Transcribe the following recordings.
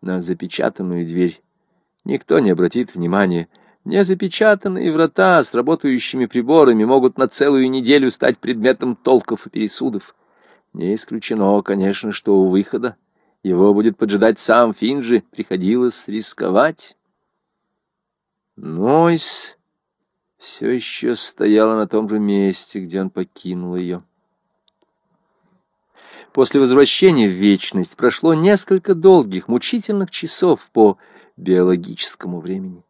на запечатанную дверь. Никто не обратит внимания. Незапечатанные врата с работающими приборами могут на целую неделю стать предметом толков и пересудов. Не исключено, конечно, что у выхода его будет поджидать сам Финджи. Приходилось рисковать. Нойс все еще стояла на том же месте, где он покинул ее. После возвращения в вечность прошло несколько долгих, мучительных часов по биологическому времени.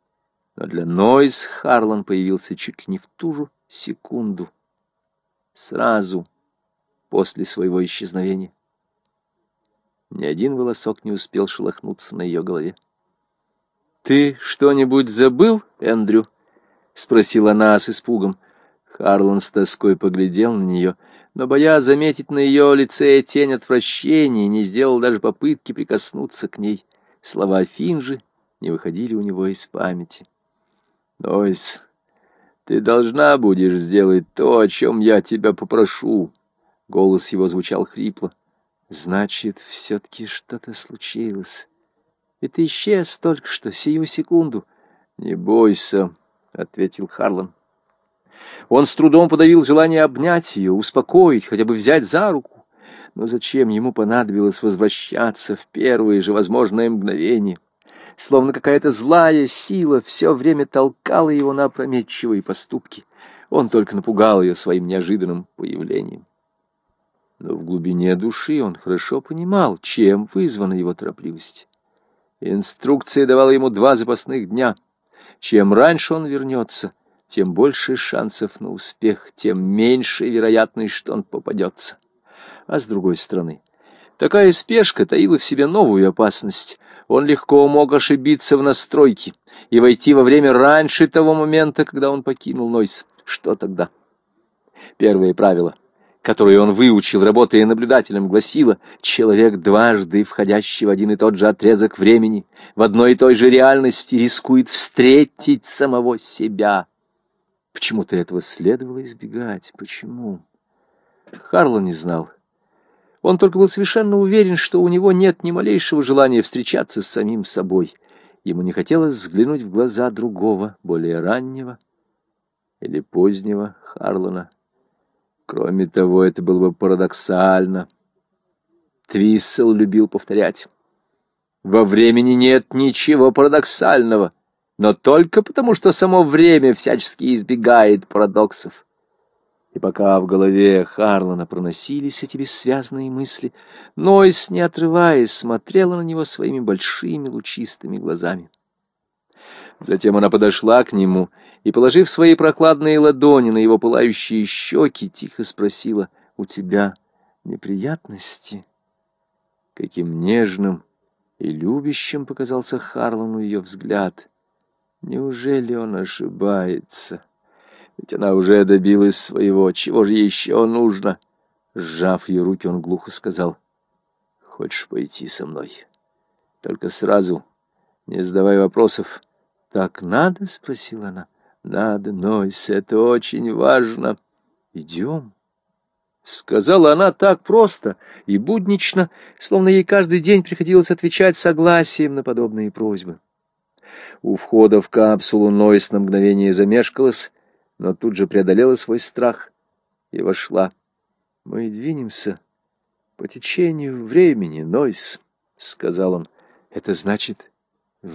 Но для Нойс Харлан появился чуть ли не в ту же секунду, сразу после своего исчезновения. Ни один волосок не успел шелохнуться на ее голове. «Ты что-нибудь забыл, Эндрю?» — спросила она с испугом. Харлан с тоской поглядел на нее, но, боясь заметить на ее лице тень отвращения, не сделал даже попытки прикоснуться к ней. Слова Финжи не выходили у него из памяти. «Нойс, ты должна будешь сделать то, о чем я тебя попрошу». Голос его звучал хрипло. «Значит, все-таки что-то случилось. И ты исчез только что, сию секунду». «Не бойся», — ответил Харлан. Он с трудом подавил желание обнять ее, успокоить, хотя бы взять за руку. Но зачем ему понадобилось возвращаться в первое же возможное мгновение? Словно какая-то злая сила все время толкала его на опрометчивые поступки. Он только напугал ее своим неожиданным появлением. Но в глубине души он хорошо понимал, чем вызвана его торопливость. Инструкция давала ему два запасных дня. Чем раньше он вернется, тем больше шансов на успех, тем меньше вероятность, что он попадется. А с другой стороны, такая спешка таила в себе новую опасность. Он легко мог ошибиться в настройке и войти во время раньше того момента, когда он покинул Нойс. Что тогда? Первое правило, которое он выучил, работая наблюдателем, гласило, человек, дважды входящий в один и тот же отрезок времени, в одной и той же реальности, рискует встретить самого себя. Почему-то этого следовало избегать. Почему? Харлан не знал. Он только был совершенно уверен, что у него нет ни малейшего желания встречаться с самим собой. Ему не хотелось взглянуть в глаза другого, более раннего или позднего Харлана. Кроме того, это было бы парадоксально. Твиссел любил повторять. Во времени нет ничего парадоксального но только потому, что само время всячески избегает парадоксов. И пока в голове Харлана проносились эти бессвязные мысли, Нойс, не отрываясь, смотрела на него своими большими лучистыми глазами. Затем она подошла к нему и, положив свои прокладные ладони на его пылающие щеки, тихо спросила, «У тебя неприятности?» Каким нежным и любящим показался Харлану ее взгляд — Неужели он ошибается? Ведь она уже добилась своего. Чего же еще нужно? Сжав ее руки, он глухо сказал. Хочешь пойти со мной? Только сразу, не задавай вопросов. Так надо? Спросила она. Надо, Нойс, это очень важно. Идем. Сказала она так просто и буднично, словно ей каждый день приходилось отвечать согласием на подобные просьбы. У входа в капсулу Нойс на мгновение замешкалась, но тут же преодолела свой страх и вошла. «Мы двинемся по течению времени, Нойс», — сказал он. «Это значит,